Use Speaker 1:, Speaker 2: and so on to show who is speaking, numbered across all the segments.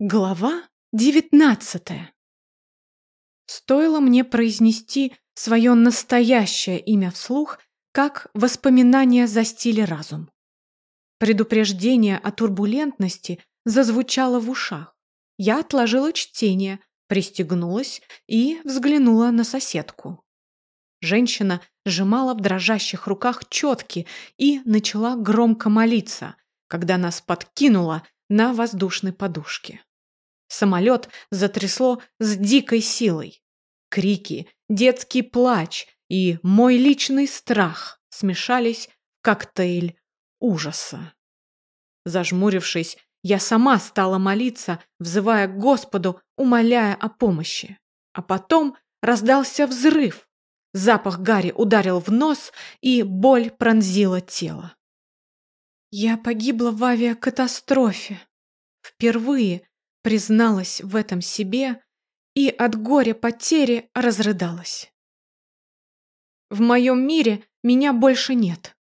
Speaker 1: Глава девятнадцатая. Стоило мне произнести свое настоящее имя вслух, как воспоминания застили разум. Предупреждение о турбулентности зазвучало в ушах. Я отложила чтение, пристегнулась и взглянула на соседку. Женщина сжимала в дрожащих руках четки и начала громко молиться, когда нас подкинула на воздушной подушке. Самолет затрясло с дикой силой. Крики, детский плач и мой личный страх смешались в коктейль ужаса. Зажмурившись, я сама стала молиться, взывая к Господу, умоляя о помощи. А потом раздался взрыв. Запах гари ударил в нос, и боль пронзила тело. Я погибла в авиакатастрофе. Впервые призналась в этом себе и от горя потери разрыдалась. В моем мире меня больше нет.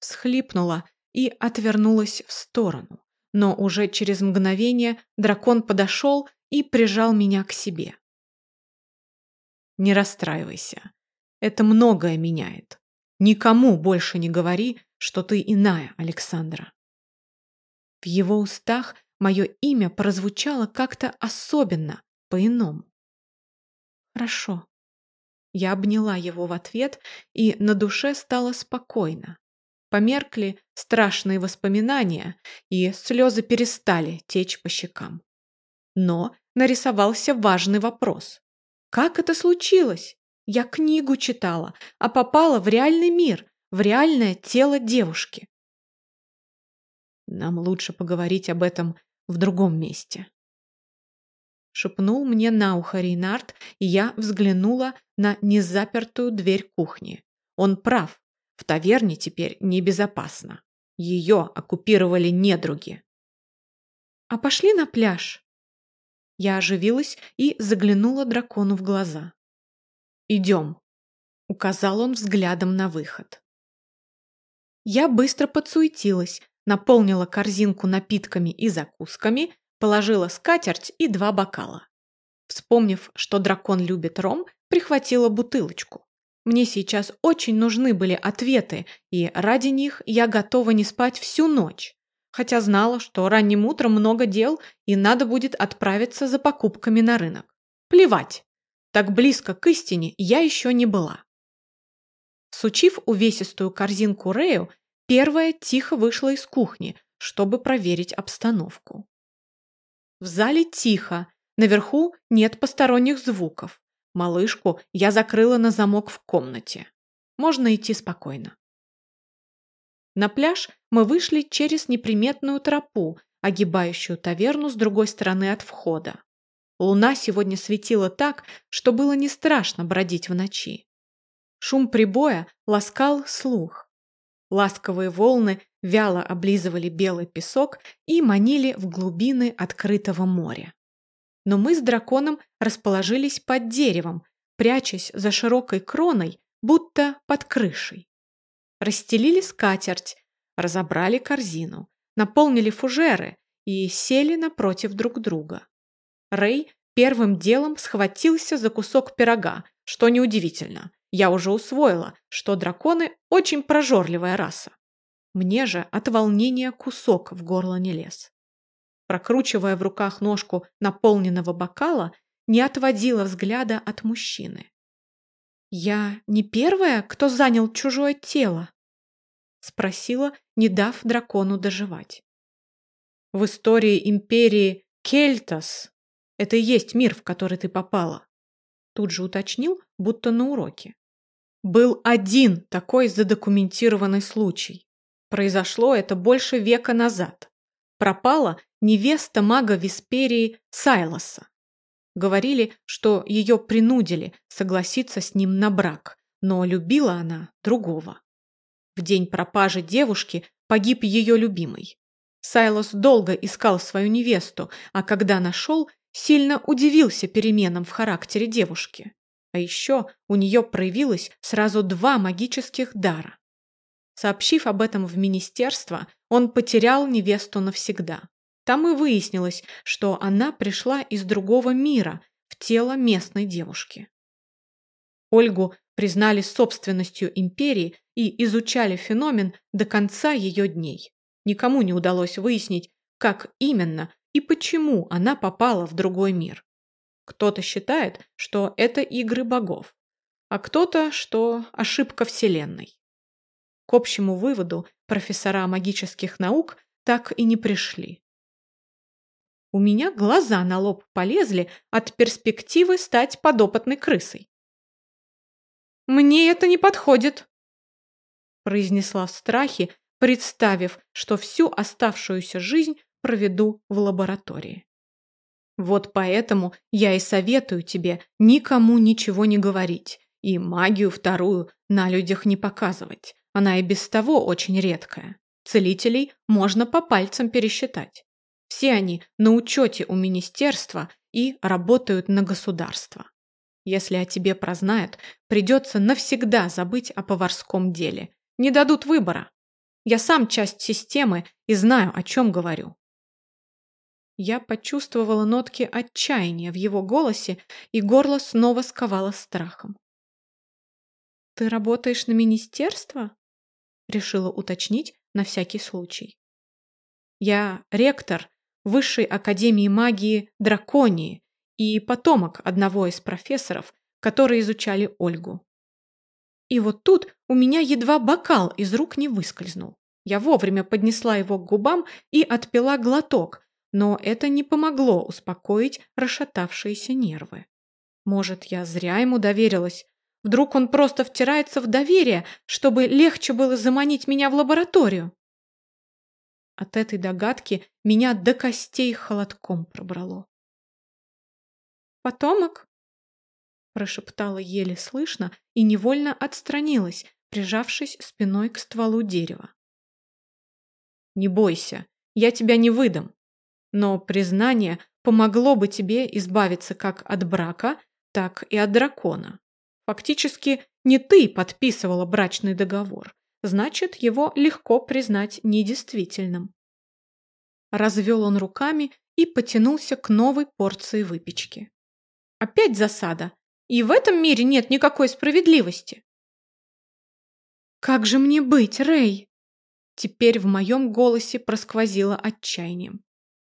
Speaker 1: Схлипнула и отвернулась в сторону, но уже через мгновение дракон подошел и прижал меня к себе. Не расстраивайся. Это многое меняет. Никому больше не говори, что ты иная, Александра. В его устах мое имя прозвучало как-то особенно, по-иному. Хорошо. Я обняла его в ответ, и на душе стало спокойно. Померкли страшные воспоминания, и слезы перестали течь по щекам. Но нарисовался важный вопрос. Как это случилось? Я книгу читала, а попала в реальный мир, в реальное тело девушки. Нам лучше поговорить об этом в другом месте. Шепнул мне на ухо Рейнард, и я взглянула на незапертую дверь кухни. Он прав, в таверне теперь небезопасно. Ее оккупировали недруги. «А пошли на пляж?» Я оживилась и заглянула дракону в глаза. «Идем», — указал он взглядом на выход. Я быстро подсуетилась, наполнила корзинку напитками и закусками, положила скатерть и два бокала. Вспомнив, что дракон любит ром, прихватила бутылочку. Мне сейчас очень нужны были ответы, и ради них я готова не спать всю ночь. Хотя знала, что ранним утром много дел, и надо будет отправиться за покупками на рынок. Плевать. Так близко к истине я еще не была. Сучив увесистую корзинку Рею, Первая тихо вышла из кухни, чтобы проверить обстановку. В зале тихо, наверху нет посторонних звуков. Малышку я закрыла на замок в комнате. Можно идти спокойно. На пляж мы вышли через неприметную тропу, огибающую таверну с другой стороны от входа. Луна сегодня светила так, что было не страшно бродить в ночи. Шум прибоя ласкал слух. Ласковые волны вяло облизывали белый песок и манили в глубины открытого моря. Но мы с драконом расположились под деревом, прячась за широкой кроной, будто под крышей. Расстелили скатерть, разобрали корзину, наполнили фужеры и сели напротив друг друга. Рэй первым делом схватился за кусок пирога, что неудивительно. Я уже усвоила, что драконы очень прожорливая раса. Мне же от волнения кусок в горло не лез. Прокручивая в руках ножку наполненного бокала, не отводила взгляда от мужчины. «Я не первая, кто занял чужое тело?» спросила, не дав дракону доживать. «В истории империи Кельтас это и есть мир, в который ты попала», тут же уточнил, будто на уроке. Был один такой задокументированный случай. Произошло это больше века назад. Пропала невеста мага Висперии Сайлоса. Говорили, что ее принудили согласиться с ним на брак, но любила она другого. В день пропажи девушки погиб ее любимый. Сайлос долго искал свою невесту, а когда нашел, сильно удивился переменам в характере девушки. А еще у нее проявилось сразу два магических дара. Сообщив об этом в министерство, он потерял невесту навсегда. Там и выяснилось, что она пришла из другого мира в тело местной девушки. Ольгу признали собственностью империи и изучали феномен до конца ее дней. Никому не удалось выяснить, как именно и почему она попала в другой мир. Кто-то считает, что это игры богов, а кто-то, что ошибка Вселенной. К общему выводу профессора магических наук так и не пришли. У меня глаза на лоб полезли от перспективы стать подопытной крысой. «Мне это не подходит», – произнесла в страхе, представив, что всю оставшуюся жизнь проведу в лаборатории. Вот поэтому я и советую тебе никому ничего не говорить и магию вторую на людях не показывать. Она и без того очень редкая. Целителей можно по пальцам пересчитать. Все они на учете у министерства и работают на государство. Если о тебе прознают, придется навсегда забыть о поварском деле. Не дадут выбора. Я сам часть системы и знаю, о чем говорю. Я почувствовала нотки отчаяния в его голосе, и горло снова сковало страхом. «Ты работаешь на министерство?» Решила уточнить на всякий случай. «Я ректор Высшей Академии Магии Драконии и потомок одного из профессоров, которые изучали Ольгу. И вот тут у меня едва бокал из рук не выскользнул. Я вовремя поднесла его к губам и отпила глоток, но это не помогло успокоить расшатавшиеся нервы. Может, я зря ему доверилась. Вдруг он просто втирается в доверие, чтобы легче было заманить меня в лабораторию. От этой догадки меня до костей холодком пробрало. «Потомок?» прошептала еле слышно и невольно отстранилась, прижавшись спиной к стволу дерева. «Не бойся, я тебя не выдам. Но признание помогло бы тебе избавиться как от брака, так и от дракона. Фактически не ты подписывала брачный договор, значит, его легко признать недействительным. Развел он руками и потянулся к новой порции выпечки. Опять засада, и в этом мире нет никакой справедливости. «Как же мне быть, Рэй?» Теперь в моем голосе просквозило отчаянием.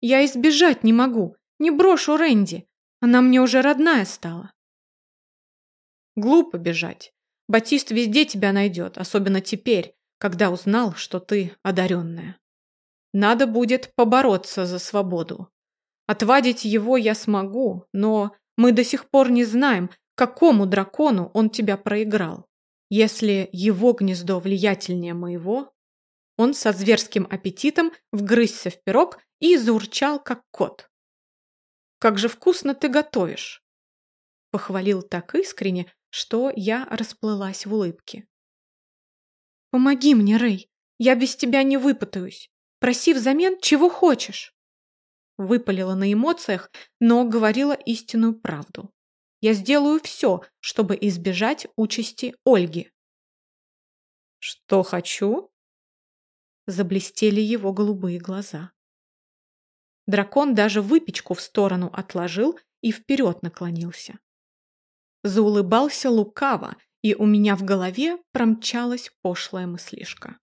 Speaker 1: Я избежать не могу, не брошу Рэнди. Она мне уже родная стала. Глупо бежать. Батист везде тебя найдет, особенно теперь, когда узнал, что ты одаренная. Надо будет побороться за свободу. Отвадить его я смогу, но мы до сих пор не знаем, какому дракону он тебя проиграл. Если его гнездо влиятельнее моего, он со зверским аппетитом вгрызся в пирог и заурчал, как кот. «Как же вкусно ты готовишь!» Похвалил так искренне, что я расплылась в улыбке. «Помоги мне, Рэй, я без тебя не выпутаюсь. Проси взамен, чего хочешь!» Выпалила на эмоциях, но говорила истинную правду. Я сделаю все, чтобы избежать участи Ольги. «Что хочу?» Заблестели его голубые глаза. Дракон даже выпечку в сторону отложил и вперед наклонился. Заулыбался лукаво, и у меня в голове промчалась пошлая мыслишка.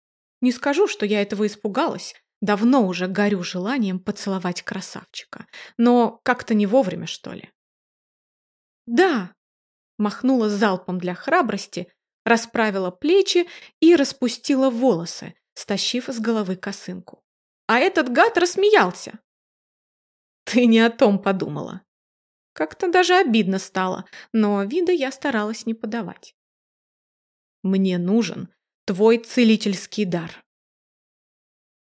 Speaker 1: Не скажу, что я этого испугалась, давно уже горю желанием поцеловать красавчика, но как-то не вовремя, что ли. «Да!» – махнула залпом для храбрости, расправила плечи и распустила волосы, стащив с головы косынку. А этот гад рассмеялся. Ты не о том подумала. Как-то даже обидно стало, но вида я старалась не подавать. Мне нужен твой целительский дар.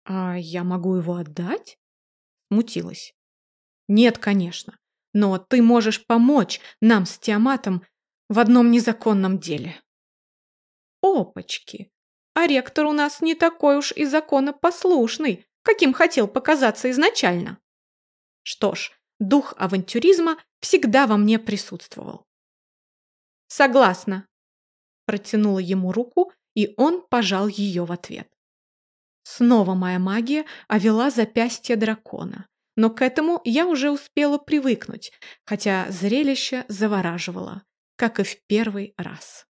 Speaker 1: А я могу его отдать? Мутилась. Нет, конечно, но ты можешь помочь нам с Тиаматом в одном незаконном деле. Опачки! А ректор у нас не такой уж и законопослушный, каким хотел показаться изначально. Что ж, дух авантюризма всегда во мне присутствовал. «Согласна», – протянула ему руку, и он пожал ее в ответ. Снова моя магия овела запястье дракона, но к этому я уже успела привыкнуть, хотя зрелище завораживало, как и в первый раз.